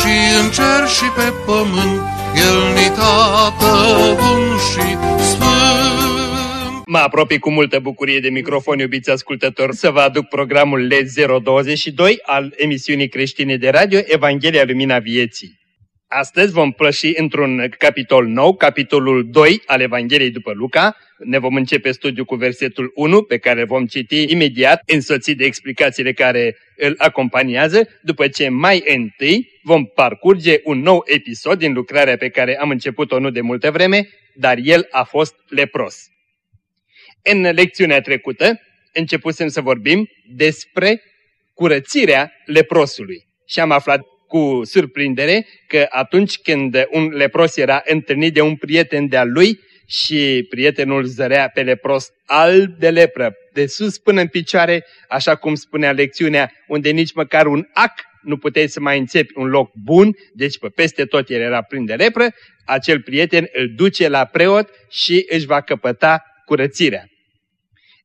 și în cer și pe pământ, El ni tată bun și sfânt. Mă apropii cu multă bucurie de microfon, iubiți ascultători, să vă aduc programul LED 022 al emisiunii creștine de radio Evanghelia Lumina Vieții. Astăzi vom plăși într-un capitol nou, capitolul 2 al Evangheliei după Luca. Ne vom începe studiul cu versetul 1, pe care vom citi imediat, însoțit de explicațiile care îl acompaniază, după ce mai întâi vom parcurge un nou episod din lucrarea pe care am început-o nu de multă vreme, dar el a fost lepros. În lecțiunea trecută începusem să vorbim despre curățirea leprosului și am aflat cu surprindere că atunci când un lepros era întâlnit de un prieten de-al lui și prietenul zărea pe lepros alb de lepră, de sus până în picioare, așa cum spunea lecțiunea, unde nici măcar un ac nu puteai să mai înțepi un loc bun, deci pe peste tot el era plin de lepră, acel prieten îl duce la preot și își va căpăta curățirea.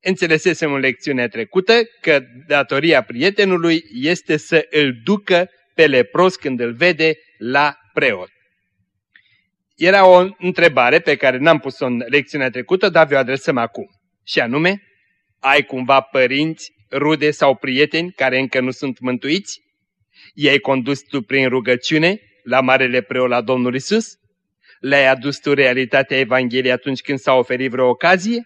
Înțelesesem în lecțiunea trecută că datoria prietenului este să îl ducă pe lepros când îl vede la preot. Era o întrebare pe care n-am pus-o în lecțiunea trecută, dar vi-o adresăm acum. Și anume, ai cumva părinți, rude sau prieteni care încă nu sunt mântuiți? I-ai condus tu prin rugăciune la Marele Preot la Domnul Isus? Le-ai adus tu realitatea Evangheliei atunci când s-a oferit vreo ocazie?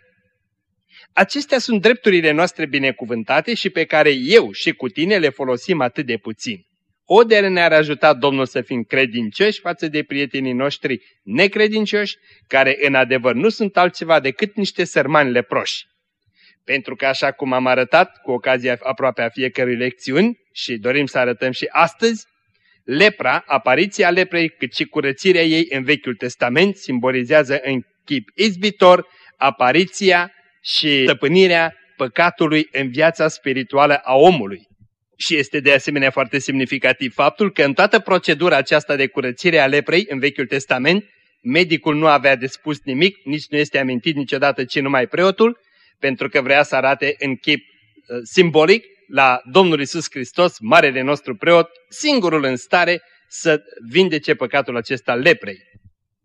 Acestea sunt drepturile noastre binecuvântate și pe care eu și cu tine le folosim atât de puțin. Odere ne-ar ajuta Domnul să fim credincioși față de prietenii noștri necredincioși, care în adevăr nu sunt altceva decât niște sărmani leproși. Pentru că așa cum am arătat cu ocazia aproape a fiecărui lecțiuni și dorim să arătăm și astăzi, lepra, apariția leprei cât și curățirea ei în Vechiul Testament simbolizează în chip izbitor apariția și stăpânirea păcatului în viața spirituală a omului. Și este de asemenea foarte semnificativ faptul că în toată procedura aceasta de curățire a leprei în Vechiul Testament, medicul nu avea de spus nimic, nici nu este amintit niciodată ci numai preotul, pentru că vrea să arate în chip uh, simbolic la Domnul Isus Hristos, Marele nostru preot, singurul în stare să vindece păcatul acesta leprei.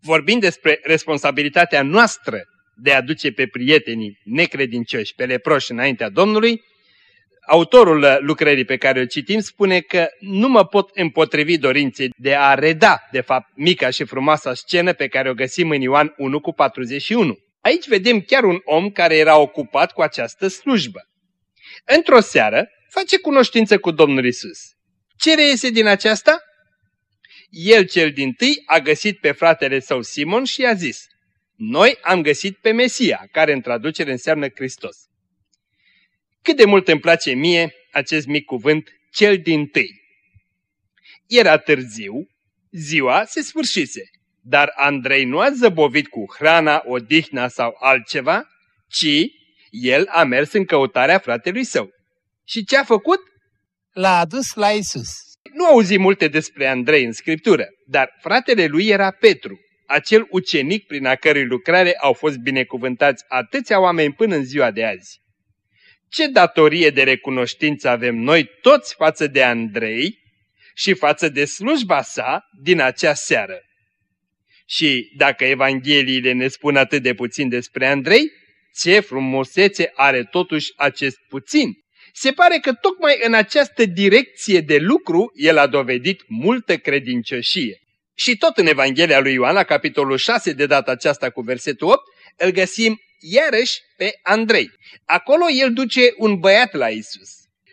Vorbind despre responsabilitatea noastră de a duce pe prietenii necredincioși, pe leproși înaintea Domnului, autorul lucrării pe care o citim spune că nu mă pot împotrivi dorinței de a reda, de fapt, mica și frumoasa scenă pe care o găsim în Ioan 1 cu 41. Aici vedem chiar un om care era ocupat cu această slujbă. Într-o seară, face cunoștință cu Domnul Isus. Ce reiese din aceasta? El cel din tâi a găsit pe fratele său Simon și i-a zis, noi am găsit pe Mesia, care în traducere înseamnă Hristos. Cât de mult îmi place mie acest mic cuvânt, cel din tâi. Era târziu, ziua se sfârșise, dar Andrei nu a zăbovit cu hrana, odihna sau altceva, ci el a mers în căutarea fratelui său. Și ce a făcut? L-a adus la Isus. Nu auzi multe despre Andrei în scriptură, dar fratele lui era Petru acel ucenic prin a cărui lucrare au fost binecuvântați atâția oameni până în ziua de azi. Ce datorie de recunoștință avem noi toți față de Andrei și față de slujba sa din acea seară. Și dacă Evangheliile ne spun atât de puțin despre Andrei, ce frumusețe are totuși acest puțin. Se pare că tocmai în această direcție de lucru el a dovedit multă credincioșie. Și tot în Evanghelia lui Ioan, la capitolul 6, de data aceasta cu versetul 8, îl găsim iarăși pe Andrei. Acolo el duce un băiat la Isus.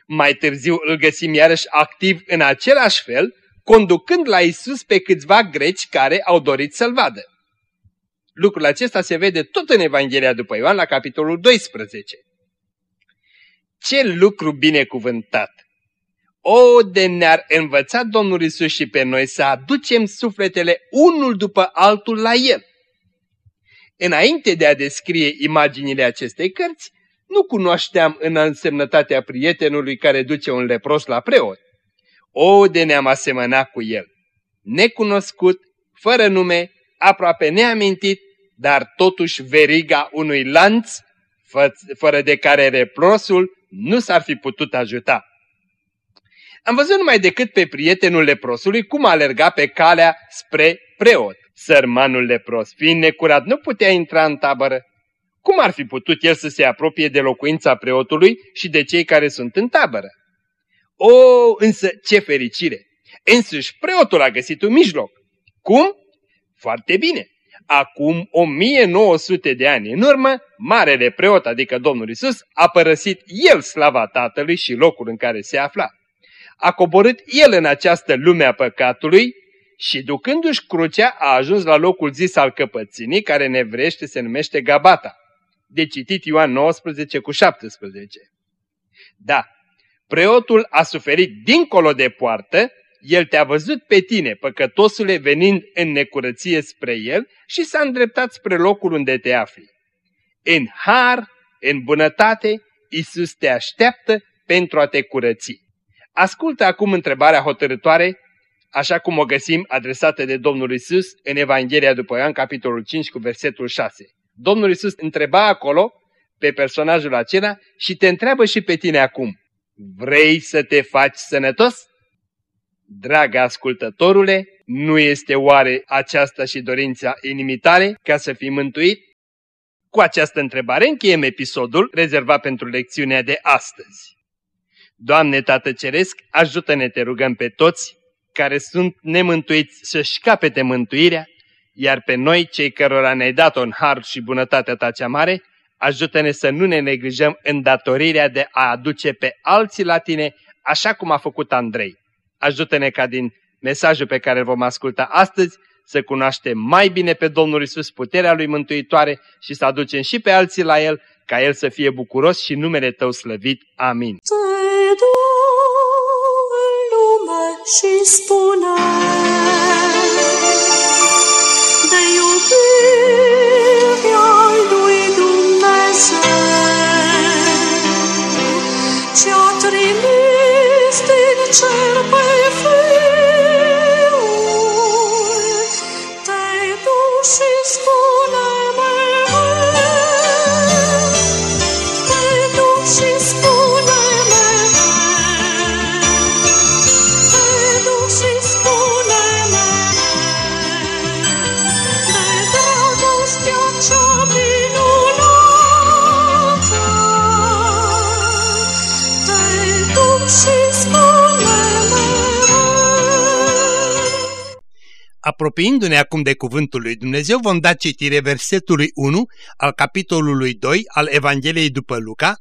Mai târziu îl găsim iarăși activ în același fel, conducând la Isus pe câțiva greci care au dorit să-l vadă. Lucrul acesta se vede tot în Evanghelia după Ioan, la capitolul 12. Ce lucru binecuvântat! O, de ne-ar învăța Domnul Isus și pe noi să aducem sufletele unul după altul la El. Înainte de a descrie imaginile acestei cărți, nu cunoșteam în însemnătatea prietenului care duce un lepros la preot. O, de ne-am asemănat cu el! Necunoscut, fără nume, aproape neamintit, dar totuși veriga unui lanț, fără de care reprosul nu s-ar fi putut ajuta. Am văzut numai decât pe prietenul leprosului cum alerga pe calea spre preot. Sărmanul lepros, fiind necurat, nu putea intra în tabără. Cum ar fi putut el să se apropie de locuința preotului și de cei care sunt în tabără? O, însă ce fericire! Însuși preotul a găsit un mijloc. Cum? Foarte bine. Acum 1900 de ani în urmă, marele preot, adică Domnul Isus, a părăsit el slava Tatălui și locul în care se afla. A coborât el în această lume a păcatului și ducându-și crucea a ajuns la locul zis al căpățânii, care în evrește se numește Gabata. De citit Ioan 19 cu 17. Da, preotul a suferit dincolo de poartă, el te-a văzut pe tine, păcătosule, venind în necurăție spre el și s-a îndreptat spre locul unde te afli. În har, în bunătate, Isus te așteaptă pentru a te curăți. Ascultă acum întrebarea hotărătoare, așa cum o găsim adresată de Domnul Isus în Evanghelia după Ioan, capitolul 5, cu versetul 6. Domnul Isus întreba acolo pe personajul acela și te întreabă și pe tine acum. Vrei să te faci sănătos? Dragă ascultătorule, nu este oare aceasta și dorința inimii tale ca să fii mântuit? Cu această întrebare încheiem episodul rezervat pentru lecțiunea de astăzi. Doamne Tată Ceresc, ajută-ne, te rugăm pe toți care sunt nemântuiți să-și capete mântuirea, iar pe noi, cei cărora ne-ai dat-o în har și bunătatea ta cea mare, ajută-ne să nu ne neglijăm îndatorirea de a aduce pe alții la tine, așa cum a făcut Andrei. Ajută-ne ca din mesajul pe care îl vom asculta astăzi să cunoaștem mai bine pe Domnul Isus puterea Lui Mântuitoare și să aducem și pe alții la El, ca El să fie bucuros și numele Tău slăvit. Amin. Și spune de iubirea Apropiindu-ne acum de cuvântul lui Dumnezeu, vom da citire versetului 1 al capitolului 2 al Evangheliei după Luca,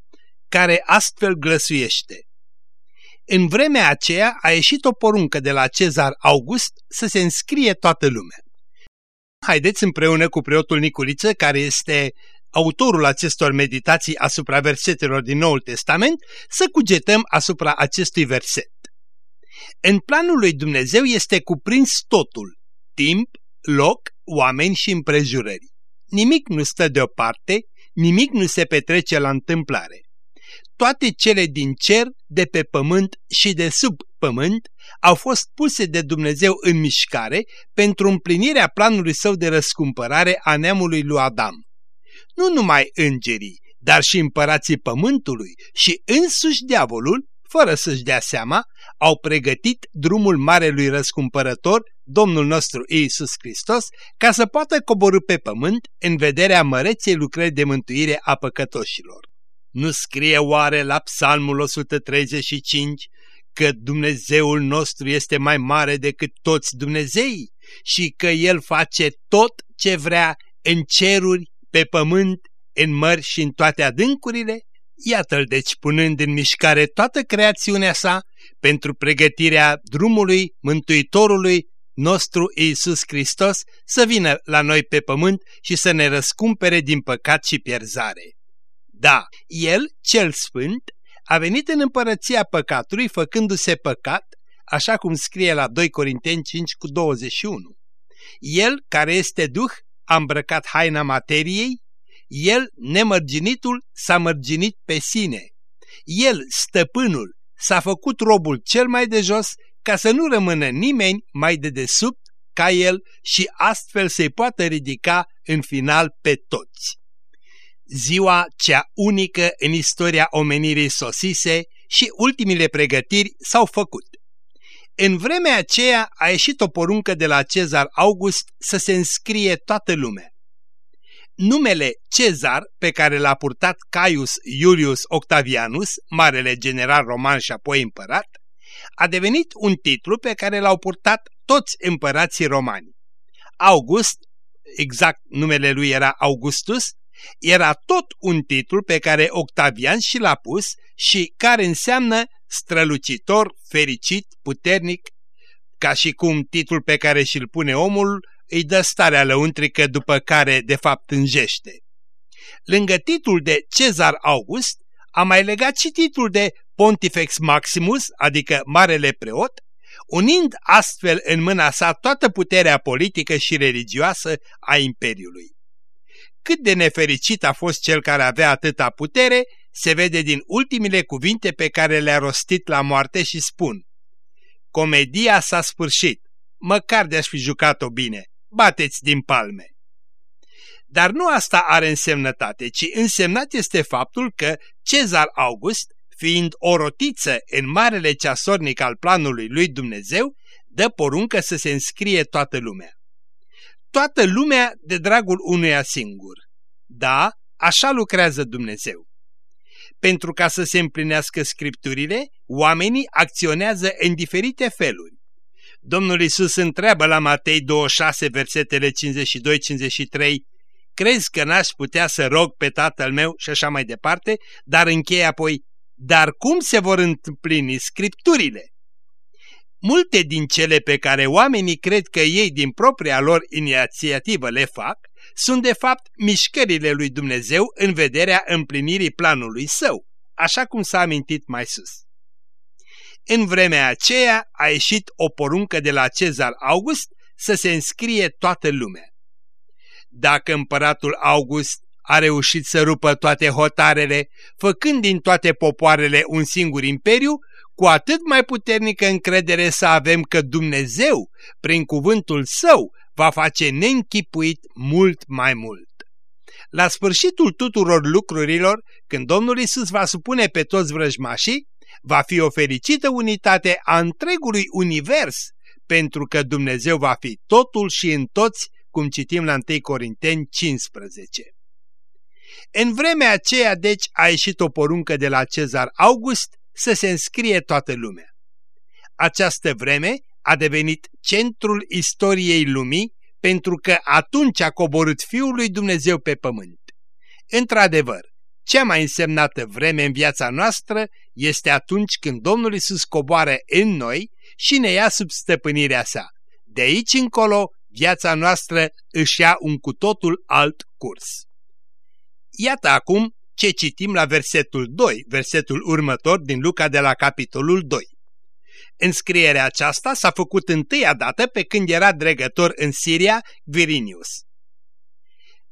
care astfel glăsuiește. În vremea aceea a ieșit o poruncă de la Cezar August să se înscrie toată lumea. Haideți împreună cu preotul Niculiță, care este autorul acestor meditații asupra versetelor din Noul Testament, să cugetăm asupra acestui verset. În planul lui Dumnezeu este cuprins totul, timp, loc, oameni și împrejurări. Nimic nu stă deoparte, nimic nu se petrece la întâmplare. Toate cele din cer, de pe pământ și de sub pământ au fost puse de Dumnezeu în mișcare pentru împlinirea planului său de răscumpărare a neamului lui Adam. Nu numai îngerii, dar și împărații pământului și însuși diavolul fără să-și dea seama, au pregătit drumul Marelui Răscumpărător, Domnul nostru Iisus Hristos, ca să poată coborâ pe pământ în vederea măreței lucrări de mântuire a păcătoșilor. Nu scrie oare la Psalmul 135 că Dumnezeul nostru este mai mare decât toți Dumnezeii și că El face tot ce vrea în ceruri, pe pământ, în mări și în toate adâncurile? Iată-l deci punând în mișcare toată creațiunea sa pentru pregătirea drumului Mântuitorului nostru Iisus Hristos să vină la noi pe pământ și să ne răscumpere din păcat și pierzare. Da, El, cel sfânt, a venit în împărăția păcatului făcându-se păcat, așa cum scrie la 2 Corinteni 5 cu 21. El, care este Duh, a îmbrăcat haina materiei, el, nemărginitul, s-a mărginit pe sine. El, stăpânul, s-a făcut robul cel mai de jos ca să nu rămână nimeni mai de desubt ca el și astfel să-i poată ridica în final pe toți. Ziua cea unică în istoria omenirii sosise și ultimile pregătiri s-au făcut. În vremea aceea a ieșit o poruncă de la Cezar August să se înscrie toată lumea. Numele Cezar, pe care l-a purtat Caius Iulius Octavianus, marele general roman și apoi împărat, a devenit un titlu pe care l-au purtat toți împărații romani. August, exact numele lui era Augustus, era tot un titlu pe care Octavian și l-a pus și care înseamnă strălucitor, fericit, puternic, ca și cum titlul pe care și-l pune omul îi dă starea lăuntrică după care de fapt înjește. Lângă titlul de Cezar August a mai legat și titlul de Pontifex Maximus, adică Marele Preot, unind astfel în mâna sa toată puterea politică și religioasă a Imperiului. Cât de nefericit a fost cel care avea atâta putere, se vede din ultimile cuvinte pe care le-a rostit la moarte și spun Comedia s-a sfârșit, măcar de-aș fi jucat-o bine, bateți din palme. Dar nu asta are însemnătate, ci însemnat este faptul că Cezar August, fiind o rotiță în marele ceasornic al planului lui Dumnezeu, dă poruncă să se înscrie toată lumea. Toată lumea de dragul unuia singur. Da, așa lucrează Dumnezeu. Pentru ca să se împlinească scripturile, oamenii acționează în diferite feluri. Domnul Isus întreabă la Matei 26, versetele 52-53, Crezi că n-aș putea să rog pe tatăl meu și așa mai departe, dar încheie apoi, dar cum se vor împlini scripturile? Multe din cele pe care oamenii cred că ei din propria lor inițiativă le fac, sunt de fapt mișcările lui Dumnezeu în vederea împlinirii planului său, așa cum s-a amintit mai sus. În vremea aceea a ieșit o poruncă de la Cezar August să se înscrie toată lumea. Dacă împăratul August a reușit să rupă toate hotarele, făcând din toate popoarele un singur imperiu, cu atât mai puternică încredere să avem că Dumnezeu, prin cuvântul său, va face neînchipuit mult mai mult. La sfârșitul tuturor lucrurilor, când Domnul Isus va supune pe toți vrăjmașii, va fi o fericită unitate a întregului univers, pentru că Dumnezeu va fi totul și în toți, cum citim la 1 Corinteni 15. În vremea aceea, deci, a ieșit o poruncă de la Cezar August să se înscrie toată lumea. Această vreme a devenit centrul istoriei lumii pentru că atunci a coborât Fiul lui Dumnezeu pe pământ. Într-adevăr, cea mai însemnată vreme în viața noastră este atunci când Domnul Isus coboară în noi și ne ia sub stăpânirea sa. De aici încolo, viața noastră își ia un cu totul alt curs. Iată acum ce citim la versetul 2, versetul următor din Luca de la capitolul 2. Înscrierea aceasta s-a făcut întâia dată pe când era dregător în Siria Quirinius.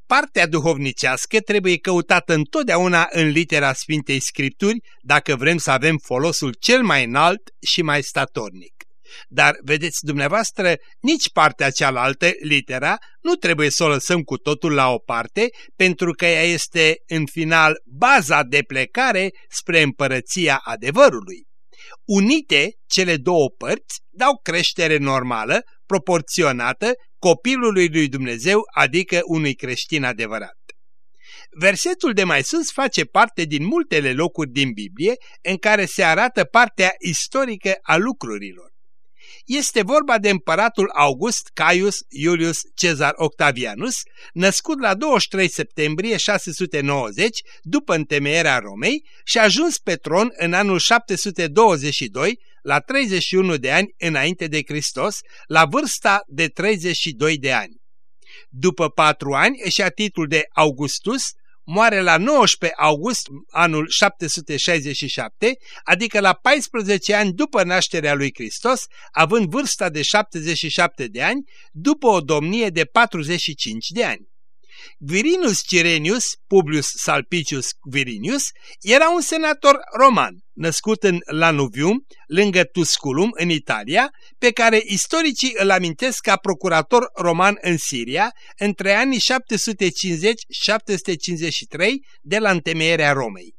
Partea duhovnicească trebuie căutată întotdeauna în litera Sfintei Scripturi dacă vrem să avem folosul cel mai înalt și mai statornic. Dar, vedeți dumneavoastră, nici partea cealaltă, litera, nu trebuie să o lăsăm cu totul la o parte, pentru că ea este, în final, baza de plecare spre împărăția adevărului. Unite, cele două părți dau creștere normală, proporționată copilului lui Dumnezeu, adică unui creștin adevărat. Versetul de mai sus face parte din multele locuri din Biblie în care se arată partea istorică a lucrurilor. Este vorba de împăratul August Caius Iulius Cezar Octavianus, născut la 23 septembrie 690 după întemeierea Romei și a ajuns pe tron în anul 722 la 31 de ani înainte de Hristos, la vârsta de 32 de ani. După patru ani își ia titlul de Augustus, moare la 19 august anul 767, adică la 14 ani după nașterea lui Hristos, având vârsta de 77 de ani, după o domnie de 45 de ani. Quirinus Cirenius Publius Salpicius Quirinius era un senator roman, născut în Lanuvium, lângă Tusculum, în Italia, pe care istoricii îl amintesc ca procurator roman în Siria între anii 750-753 de la întemeierea Romei.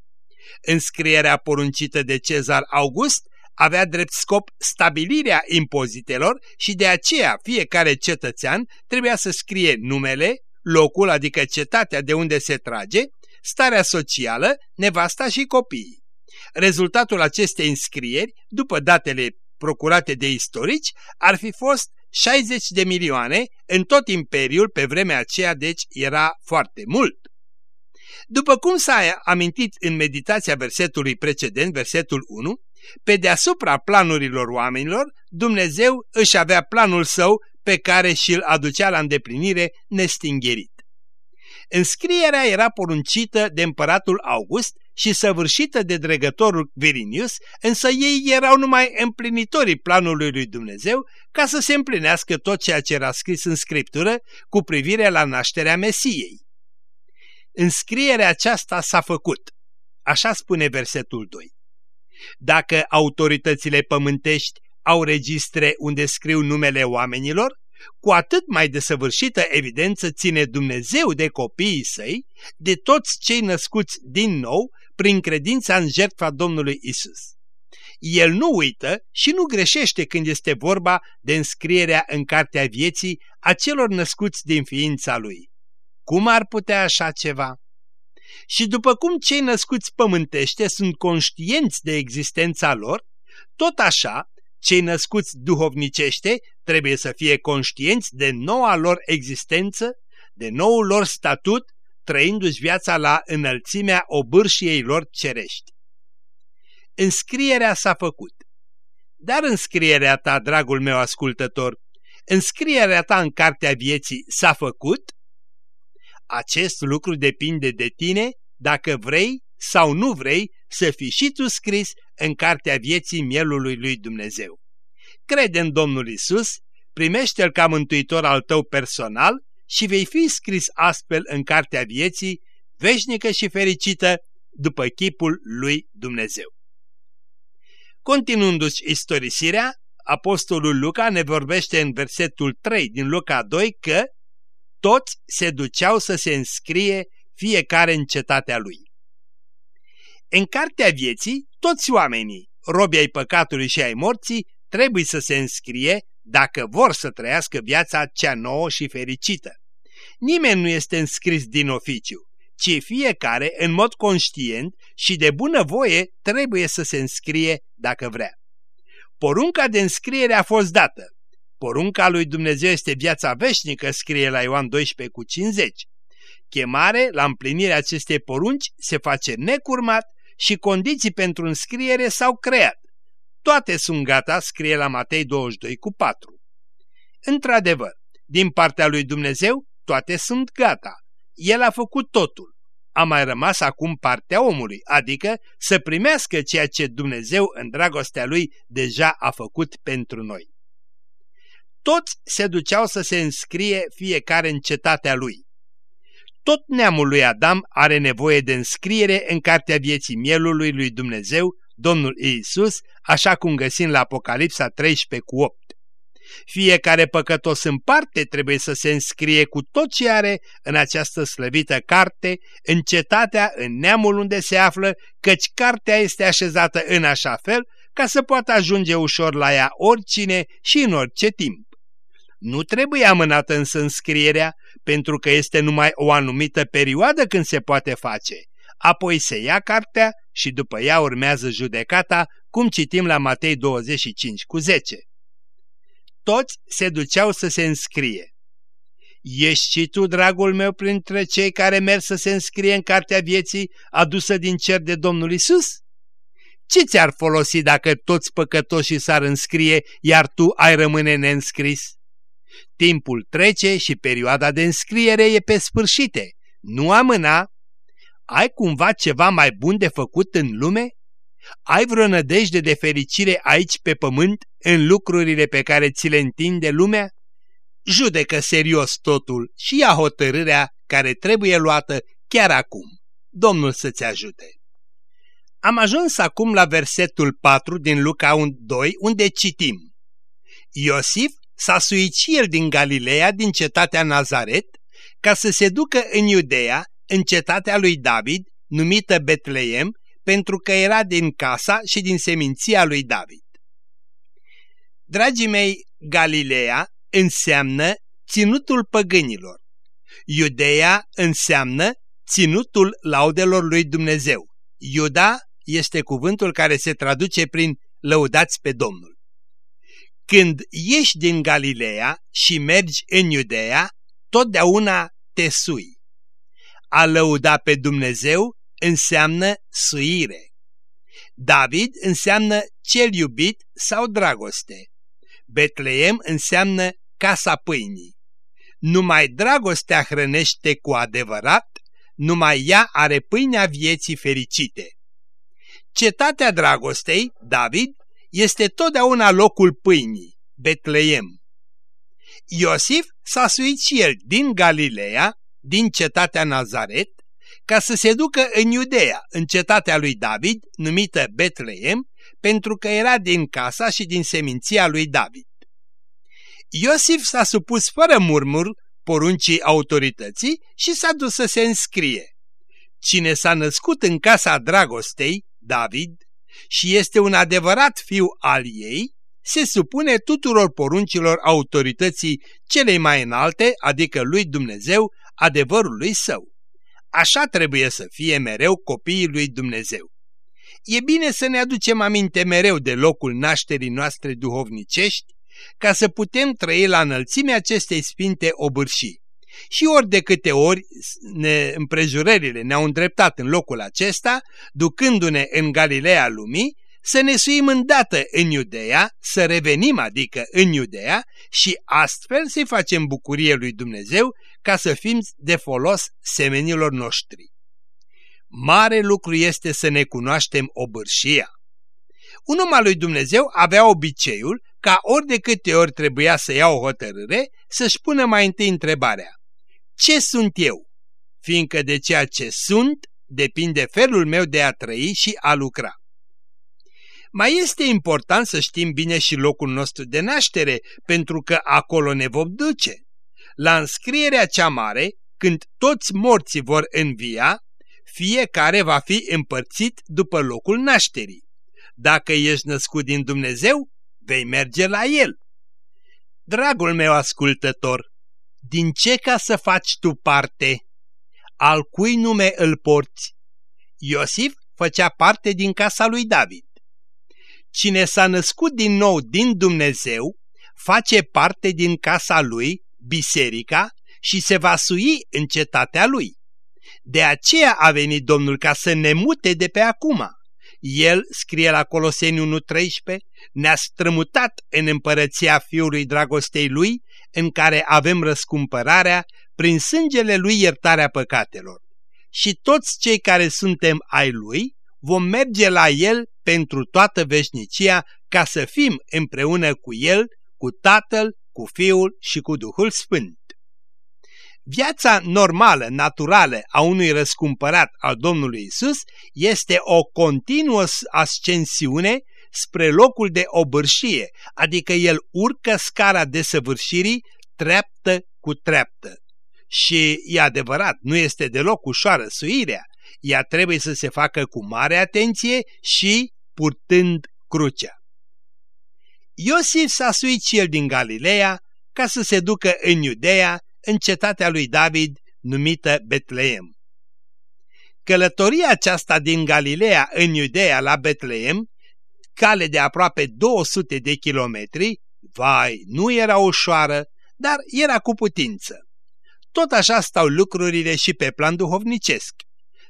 Înscrierea poruncită de Cezar August avea drept scop stabilirea impozitelor și de aceea fiecare cetățean trebuia să scrie numele, locul, adică cetatea de unde se trage, starea socială, nevasta și copiii. Rezultatul acestei înscrieri, după datele procurate de istorici, ar fi fost 60 de milioane în tot imperiul pe vremea aceea, deci era foarte mult. După cum s-a amintit în meditația versetului precedent, versetul 1, pe deasupra planurilor oamenilor, Dumnezeu își avea planul său pe care și-l aducea la îndeplinire nestingherit. Înscrierea era poruncită de împăratul August și săvârșită de dregătorul Virinius, însă ei erau numai împlinitorii planului lui Dumnezeu ca să se împlinească tot ceea ce era scris în Scriptură cu privire la nașterea Mesiei. Înscrierea aceasta s-a făcut, așa spune versetul 2. Dacă autoritățile pământești au registre unde scriu numele oamenilor, cu atât mai desăvârșită evidență ține Dumnezeu de copiii săi, de toți cei născuți din nou prin credința în jertfa Domnului Isus. El nu uită și nu greșește când este vorba de înscrierea în cartea vieții a celor născuți din ființa lui. Cum ar putea așa ceva? Și după cum cei născuți pământește sunt conștienți de existența lor, tot așa cei născuți duhovnicește trebuie să fie conștienți de noua lor existență, de noul lor statut, trăindu-și viața la înălțimea obârșiei lor cerești. Înscrierea s-a făcut. Dar înscrierea ta, dragul meu ascultător, înscrierea ta în cartea vieții s-a făcut? Acest lucru depinde de tine dacă vrei sau nu vrei să fii și tu scris în cartea vieții mielului lui Dumnezeu. Crede în Domnul Isus, primește-L ca mântuitor al tău personal și vei fi scris astfel în cartea vieții, veșnică și fericită, după chipul lui Dumnezeu. Continuându-și istorisirea, apostolul Luca ne vorbește în versetul 3 din Luca 2 că toți se duceau să se înscrie fiecare în cetatea lui. În cartea vieții, toți oamenii, robi ai păcatului și ai morții, trebuie să se înscrie dacă vor să trăiască viața cea nouă și fericită. Nimeni nu este înscris din oficiu, ci fiecare, în mod conștient și de bună voie, trebuie să se înscrie dacă vrea. Porunca de înscriere a fost dată. Porunca lui Dumnezeu este viața veșnică, scrie la Ioan 12 cu 50. Chemare la împlinirea acestei porunci se face necurmat și condiții pentru înscriere s-au creat. Toate sunt gata, scrie la Matei 22 cu 4. Într-adevăr, din partea lui Dumnezeu, toate sunt gata. El a făcut totul. A mai rămas acum partea omului, adică să primească ceea ce Dumnezeu în dragostea lui deja a făcut pentru noi. Toți se duceau să se înscrie fiecare în cetatea lui. Tot neamul lui Adam are nevoie de înscriere în cartea vieții mielului lui Dumnezeu, Domnul Iisus, așa cum găsim la Apocalipsa 13 cu 8. Fiecare păcătos în parte trebuie să se înscrie cu tot ce are în această slăvită carte, în cetatea, în neamul unde se află, căci cartea este așezată în așa fel ca să poată ajunge ușor la ea oricine și în orice timp. Nu trebuie amânată însă înscrierea, pentru că este numai o anumită perioadă când se poate face. Apoi se ia cartea și după ea urmează judecata, cum citim la Matei 25 cu 10. Toți se duceau să se înscrie. Ești și tu, dragul meu, printre cei care merg să se înscrie în cartea vieții adusă din cer de Domnul Isus? Ce ți-ar folosi dacă toți păcătoșii s-ar înscrie, iar tu ai rămâne neînscris? Timpul trece și perioada de înscriere e pe sfârșite. Nu amâna. Ai cumva ceva mai bun de făcut în lume? Ai vreo nădejde de fericire aici pe pământ, în lucrurile pe care ți le întinde lumea? Judecă serios totul și ia hotărârea care trebuie luată chiar acum. Domnul să-ți ajute! Am ajuns acum la versetul 4 din Luca 2, unde citim. Iosif s-a suit și el din Galileea, din cetatea Nazaret, ca să se ducă în Iudeea, în cetatea lui David, numită Betleem, pentru că era din casa și din seminția lui David. Dragii mei, Galileea înseamnă ținutul păgânilor. Iudeea înseamnă ținutul laudelor lui Dumnezeu. Iuda este cuvântul care se traduce prin lăudați pe Domnul. Când ieși din Galileea și mergi în Iudeea, totdeauna te sui. A lăuda pe Dumnezeu înseamnă suire. David înseamnă cel iubit sau dragoste. Betleem înseamnă casa pâinii. Numai dragostea hrănește cu adevărat, numai ea are pâinea vieții fericite. Cetatea dragostei, David, este totdeauna locul pâinii, Betleem. Iosif s-a suit și el din Galileea, din cetatea Nazaret, ca să se ducă în Iudeea, în cetatea lui David, numită Betleem, pentru că era din casa și din seminția lui David. Iosif s-a supus fără murmur poruncii autorității și s-a dus să se înscrie. Cine s-a născut în casa dragostei, David, și este un adevărat fiu al ei, se supune tuturor poruncilor autorității celei mai înalte, adică lui Dumnezeu, adevărului său. Așa trebuie să fie mereu copiii lui Dumnezeu. E bine să ne aducem aminte mereu de locul nașterii noastre duhovnicești, ca să putem trăi la înălțimea acestei sfinte obârșii. Și ori de câte ori ne, împrejurările ne-au îndreptat în locul acesta, ducându-ne în Galileea lumii, să ne suim îndată în Iudeea, să revenim adică în Iudeea și astfel să-i facem bucurie lui Dumnezeu ca să fim de folos semenilor noștri. Mare lucru este să ne cunoaștem obârșia. Un om al lui Dumnezeu avea obiceiul ca ori de câte ori trebuia să ia o hotărâre, să-și pună mai întâi întrebarea. Ce sunt eu? Fiindcă de ceea ce sunt depinde felul meu de a trăi și a lucra. Mai este important să știm bine și locul nostru de naștere, pentru că acolo ne vom duce. La înscrierea cea mare, când toți morții vor învia, fiecare va fi împărțit după locul nașterii. Dacă ești născut din Dumnezeu, vei merge la El. Dragul meu ascultător, din ce ca să faci tu parte? Al cui nume îl porți? Iosif făcea parte din casa lui David. Cine s-a născut din nou din Dumnezeu, face parte din casa lui, biserica, și se va sui în cetatea lui. De aceea a venit Domnul ca să ne mute de pe acum. El, scrie la Coloseni 1.13, ne-a strămutat în împărăția Fiului dragostei Lui, în care avem răscumpărarea prin sângele Lui iertarea păcatelor. Și toți cei care suntem ai Lui vom merge la El pentru toată veșnicia ca să fim împreună cu El, cu Tatăl, cu Fiul și cu Duhul Sfânt. Viața normală, naturală a unui răscumpărat al Domnului Isus este o continuă ascensiune spre locul de obârșie, adică el urcă scara desăvârșirii treaptă cu treaptă. Și e adevărat, nu este deloc ușoară suirea, ea trebuie să se facă cu mare atenție și purtând crucea. Iosif s-a suit și el din Galileea ca să se ducă în Iudeea, în cetatea lui David, numită Betleem. Călătoria aceasta din Galileea în Iudeea la Betleem, cale de aproape 200 de kilometri, vai, nu era ușoară, dar era cu putință. Tot așa stau lucrurile și pe plan duhovnicesc.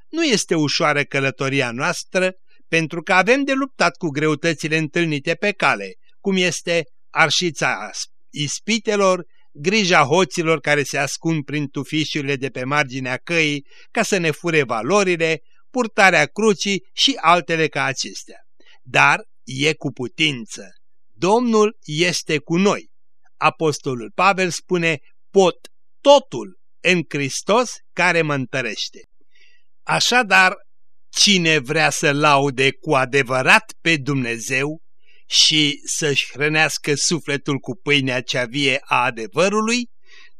Nu este ușoară călătoria noastră, pentru că avem de luptat cu greutățile întâlnite pe cale, cum este arșița ispitelor, grija hoților care se ascund prin tufișurile de pe marginea căii ca să ne fure valorile, purtarea crucii și altele ca acestea. Dar e cu putință. Domnul este cu noi. Apostolul Pavel spune, pot totul în Hristos care mă întărește. Așadar, cine vrea să laude cu adevărat pe Dumnezeu și să-și hrănească sufletul cu pâinea cea vie a adevărului,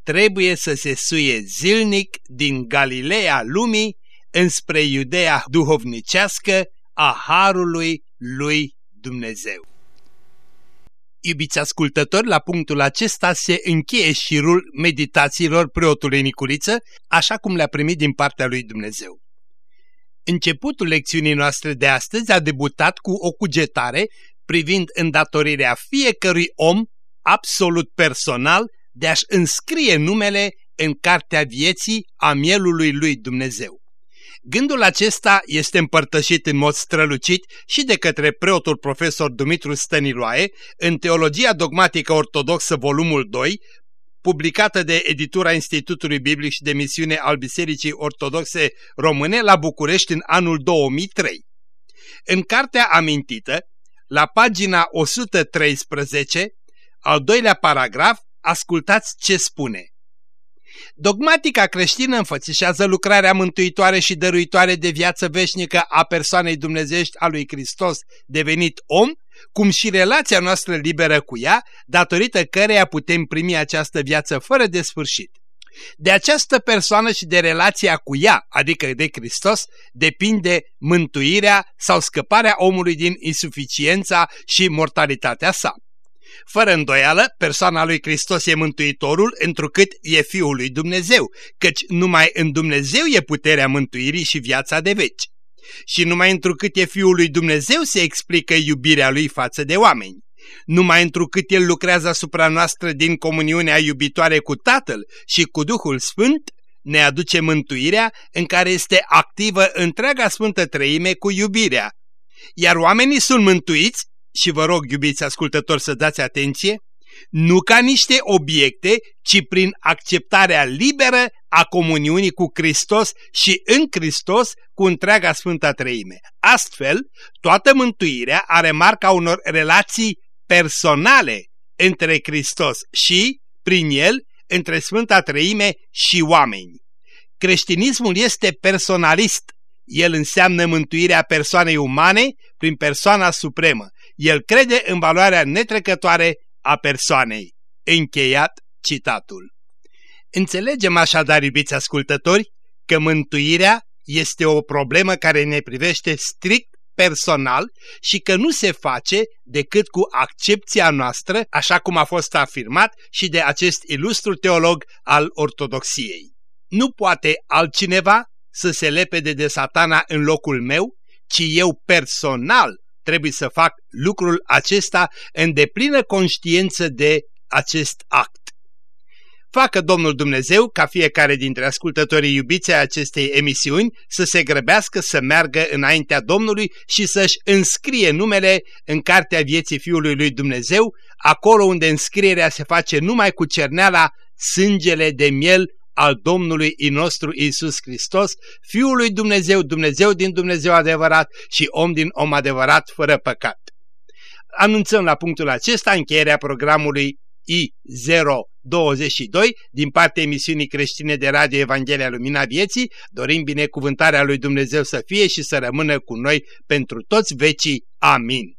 trebuie să se suie zilnic din Galileea lumii înspre Iudea duhovnicească a Harului lui Dumnezeu. Iubiți ascultători, la punctul acesta se încheie șirul meditațiilor preotului Nicuriță, așa cum le-a primit din partea lui Dumnezeu. Începutul lecțiunii noastre de astăzi a debutat cu o cugetare privind îndatorirea fiecărui om, absolut personal, de a-și înscrie numele în cartea vieții a mielului lui Dumnezeu. Gândul acesta este împărtășit în mod strălucit și de către preotul profesor Dumitru Stăniloae în Teologia Dogmatică Ortodoxă, volumul 2, publicată de editura Institutului Biblic și de Misiune al Bisericii Ortodoxe Române la București în anul 2003. În cartea amintită, la pagina 113, al doilea paragraf, ascultați ce spune. Dogmatica creștină înfățișează lucrarea mântuitoare și dăruitoare de viață veșnică a persoanei dumnezești a lui Hristos devenit om, cum și relația noastră liberă cu ea, datorită căreia putem primi această viață fără de sfârșit. De această persoană și de relația cu ea, adică de Hristos, depinde mântuirea sau scăparea omului din insuficiența și mortalitatea sa. Fără îndoială, persoana lui Hristos e Mântuitorul, întrucât e Fiul lui Dumnezeu, căci numai în Dumnezeu e puterea mântuirii și viața de veci. Și numai întrucât e Fiul lui Dumnezeu se explică iubirea lui față de oameni. Numai întrucât El lucrează asupra noastră din comuniunea iubitoare cu Tatăl și cu Duhul Sfânt, ne aduce mântuirea în care este activă întreaga Sfântă Treime cu iubirea. Iar oamenii sunt mântuiți și vă rog, iubiți ascultători, să dați atenție, nu ca niște obiecte, ci prin acceptarea liberă a comuniunii cu Hristos și în Hristos cu întreaga Sfânta Treime. Astfel, toată mântuirea are marca unor relații personale între Hristos și, prin el, între Sfânta Treime și oameni. Creștinismul este personalist. El înseamnă mântuirea persoanei umane prin persoana supremă el crede în valoarea netrecătoare a persoanei. Încheiat citatul. Înțelegem așadar, iubiți ascultători, că mântuirea este o problemă care ne privește strict personal și că nu se face decât cu accepția noastră, așa cum a fost afirmat și de acest ilustru teolog al ortodoxiei. Nu poate altcineva să se lepede de satana în locul meu, ci eu personal trebuie să fac lucrul acesta în deplină conștiință de acest act. Facă Domnul Dumnezeu ca fiecare dintre ascultătorii iubiți ai acestei emisiuni să se grăbească să meargă înaintea Domnului și să-și înscrie numele în Cartea Vieții Fiului lui Dumnezeu, acolo unde înscrierea se face numai cu cerneala sângele de miel al Domnului nostru Isus Hristos, Fiul lui Dumnezeu, Dumnezeu din Dumnezeu adevărat și om din om adevărat fără păcat. Anunțăm la punctul acesta încheierea programului I022 din partea emisiunii creștine de Radio Evanghelia Lumina Vieții, dorim binecuvântarea lui Dumnezeu să fie și să rămână cu noi pentru toți vecii. Amin.